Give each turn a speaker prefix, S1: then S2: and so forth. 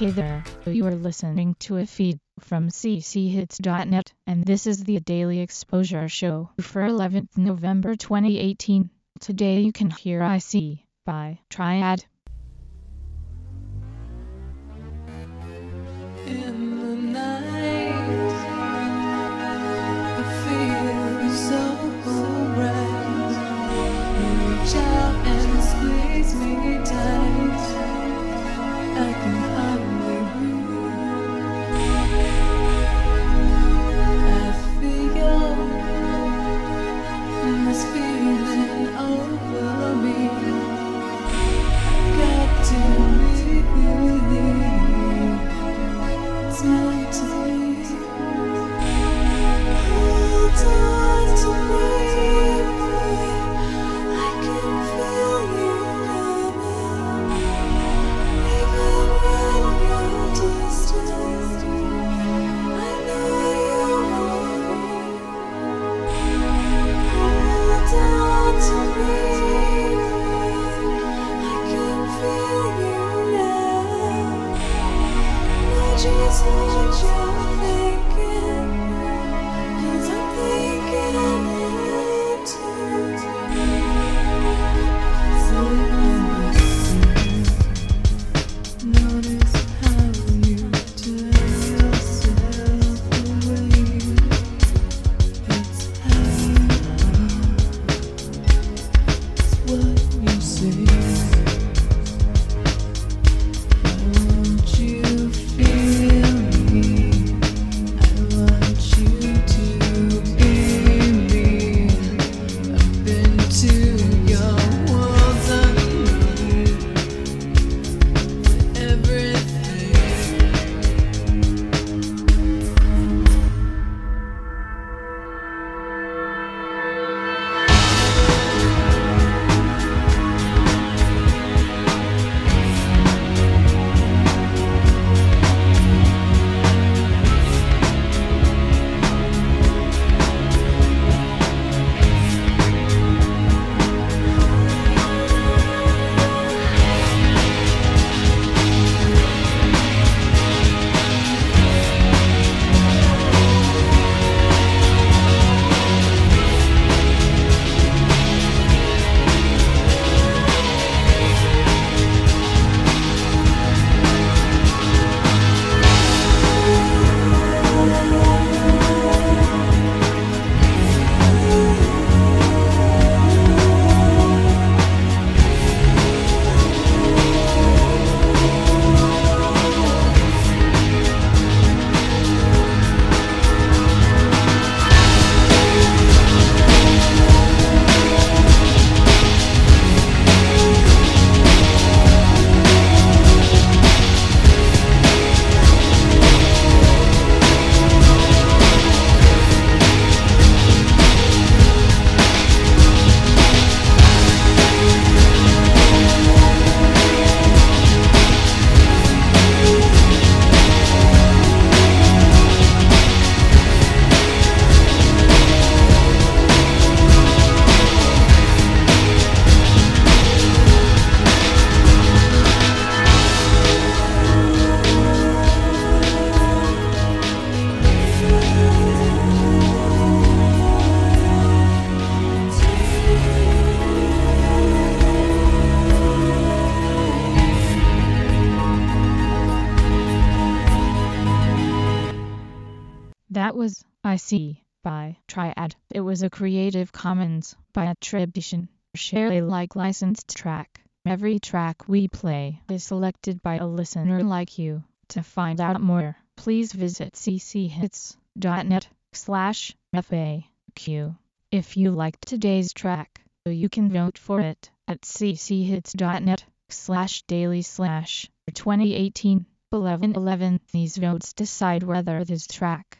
S1: Hey there, you are listening to a feed from cchits.net, and this is the Daily Exposure Show for 11th November 2018. Today you can hear I See by Triad.
S2: In the night, Just what you're thinking,
S1: That was I See by Triad. It was a Creative Commons by attribution, share Alike licensed track. Every track we play is selected by a listener like you. To find out more, please visit cchits.net slash FAQ. If you liked today's track, you can vote for it at cchits.net slash daily slash 2018 1111. These votes decide whether this track